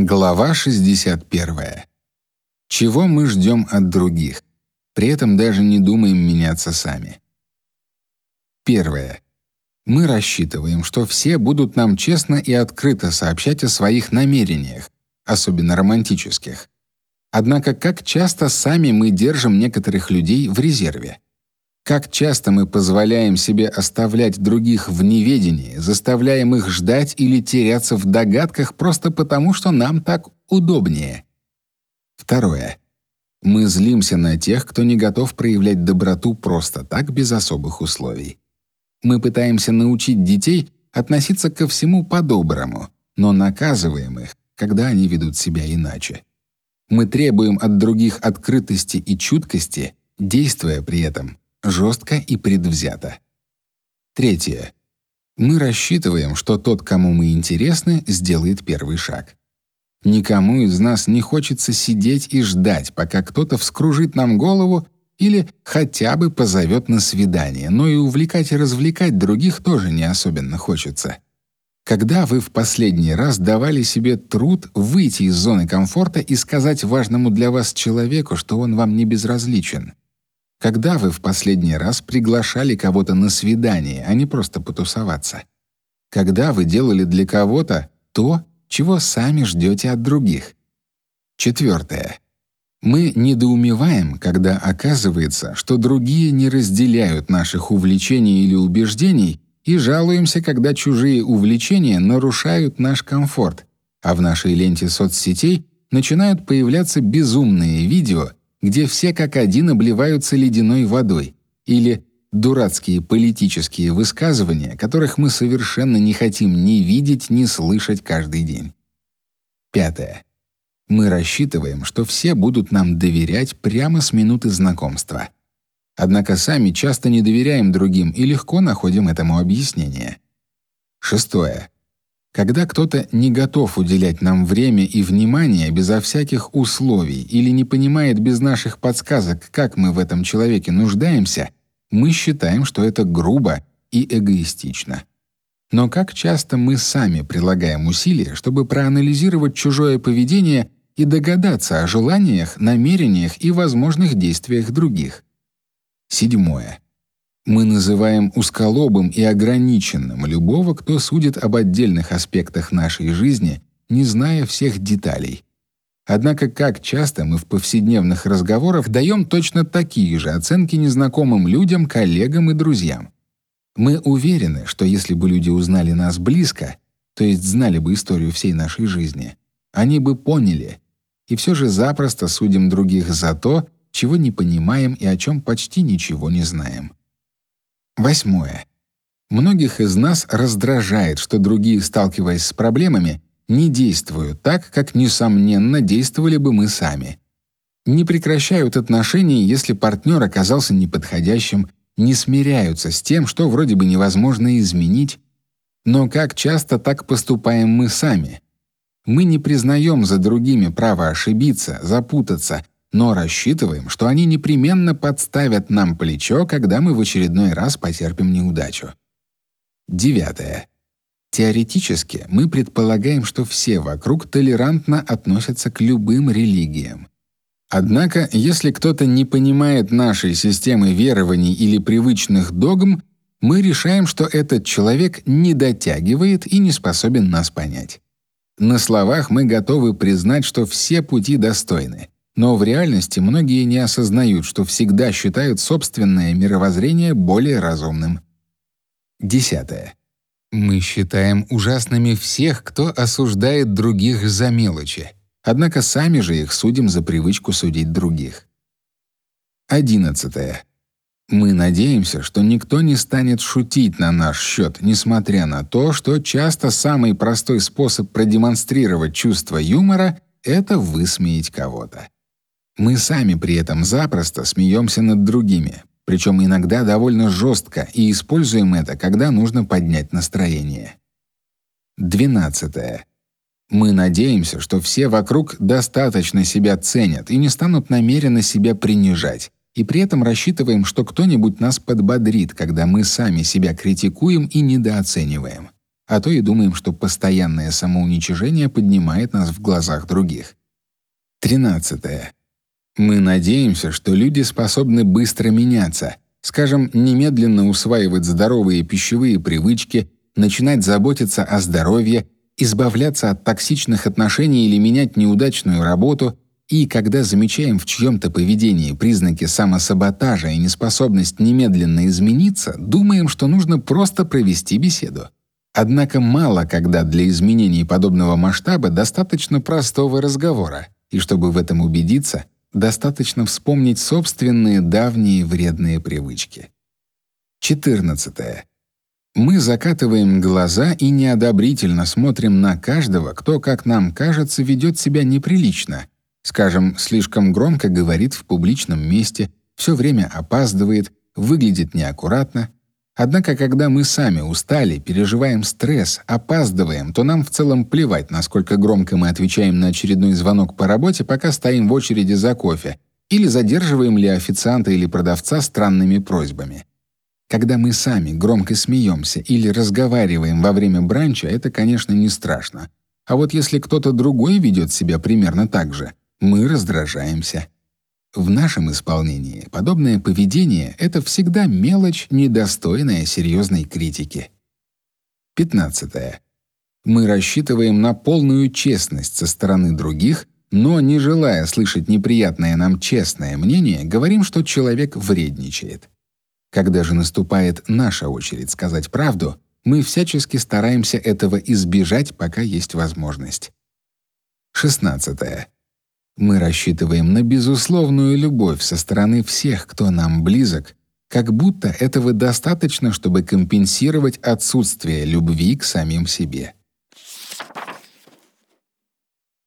Глава 61. Чего мы ждем от других? При этом даже не думаем меняться сами. Первое. Мы рассчитываем, что все будут нам честно и открыто сообщать о своих намерениях, особенно романтических. Однако как часто сами мы держим некоторых людей в резерве? Как часто мы позволяем себе оставлять других в неведении, заставляем их ждать или теряться в догадках просто потому, что нам так удобнее. Второе. Мы злимся на тех, кто не готов проявлять доброту просто так, без особых условий. Мы пытаемся научить детей относиться ко всему по-доброму, но наказываем их, когда они ведут себя иначе. Мы требуем от других открытости и чуткости, действуя при этом жестко и предвзято. Третье. Мы рассчитываем, что тот, кому мы интересны, сделает первый шаг. Никому из нас не хочется сидеть и ждать, пока кто-то вскружит нам голову или хотя бы позовет на свидание, но и увлекать и развлекать других тоже не особенно хочется. Когда вы в последний раз давали себе труд выйти из зоны комфорта и сказать важному для вас человеку, что он вам не безразличен? Когда вы в последний раз приглашали кого-то на свидание, а не просто потусоваться? Когда вы делали для кого-то то, чего сами ждете от других? Четвертое. Мы недоумеваем, когда оказывается, что другие не разделяют наших увлечений или убеждений, и жалуемся, когда чужие увлечения нарушают наш комфорт, а в нашей ленте соцсетей начинают появляться безумные видео, где все как один обливаются ледяной водой, или дурацкие политические высказывания, которых мы совершенно не хотим ни видеть, ни слышать каждый день. Пятое. Мы рассчитываем, что все будут нам доверять прямо с минуты знакомства. Однако сами часто не доверяем другим и легко находим этому объяснение. Шестое. Когда кто-то не готов уделять нам время и внимание безо всяких условий или не понимает без наших подсказок, как мы в этом человеке нуждаемся, мы считаем, что это грубо и эгоистично. Но как часто мы сами прилагаем усилия, чтобы проанализировать чужое поведение и догадаться о желаниях, намерениях и возможных действиях других? Седьмое мы называем узколобым и ограниченным любого, кто судит об отдельных аспектах нашей жизни, не зная всех деталей. Однако как часто мы в повседневных разговорах даем точно такие же оценки незнакомым людям, коллегам и друзьям. Мы уверены, что если бы люди узнали нас близко, то есть знали бы историю всей нашей жизни, они бы поняли, и все же запросто судим других за то, чего не понимаем и о чем почти ничего не знаем. Восьмое. Многих из нас раздражает, что другие, сталкиваясь с проблемами, не действуют так, как несомненно действовали бы мы сами. Не прекращают отношения, если партнер оказался неподходящим, не смиряются с тем, что вроде бы невозможно изменить, но как часто так поступаем мы сами? Мы не признаем за другими право ошибиться, запутаться, но рассчитываем, что они непременно подставят нам плечо, когда мы в очередной раз потерпим неудачу. Девятое. Теоретически мы предполагаем, что все вокруг толерантно относятся к любым религиям. Однако, если кто-то не понимает нашей системы верований или привычных догм, мы решаем, что этот человек не дотягивает и не способен нас понять. На словах мы готовы признать, что все пути достойны, но в реальности многие не осознают, что всегда считают собственное мировоззрение более разумным. Десятое. Мы считаем ужасными всех, кто осуждает других за мелочи, однако сами же их судим за привычку судить других. Одиннадцатое. Мы надеемся, что никто не станет шутить на наш счет, несмотря на то, что часто самый простой способ продемонстрировать чувство юмора — это высмеять кого-то. Мы сами при этом запросто смеемся над другими, причем иногда довольно жестко, и используем это, когда нужно поднять настроение. 12. Мы надеемся, что все вокруг достаточно себя ценят и не станут намеренно себя принижать, и при этом рассчитываем, что кто-нибудь нас подбодрит, когда мы сами себя критикуем и недооцениваем. а то и думаем, что постоянное самоуничижение поднимает нас в глазах других. 13. Мы надеемся, что люди способны быстро меняться, скажем, немедленно усваивать здоровые пищевые привычки, начинать заботиться о здоровье, избавляться от токсичных отношений или менять неудачную работу, и когда замечаем в чьем-то поведении признаки самосаботажа и неспособность немедленно измениться, думаем, что нужно просто провести беседу. Однако мало когда для изменений подобного масштаба достаточно простого разговора, и чтобы в этом убедиться, достаточно вспомнить собственные давние вредные привычки. 14. Мы закатываем глаза и неодобрительно смотрим на каждого, кто, как нам кажется, ведет себя неприлично — Скажем, слишком громко говорит в публичном месте, все время опаздывает, выглядит неаккуратно. Однако, когда мы сами устали, переживаем стресс, опаздываем, то нам в целом плевать, насколько громко мы отвечаем на очередной звонок по работе, пока стоим в очереди за кофе, или задерживаем ли официанта или продавца странными просьбами. Когда мы сами громко смеемся или разговариваем во время бранча, это, конечно, не страшно. А вот если кто-то другой ведет себя примерно так же, мы раздражаемся. В нашем исполнении подобное поведение — это всегда мелочь, недостойная серьезной критики. 15. Мы рассчитываем на полную честность со стороны других, но, не желая слышать неприятное нам честное мнение, говорим, что человек вредничает. Когда же наступает наша очередь сказать правду, мы всячески стараемся этого избежать, пока есть возможность. 16. Мы рассчитываем на безусловную любовь со стороны всех, кто нам близок, как будто этого достаточно, чтобы компенсировать отсутствие любви к самим себе.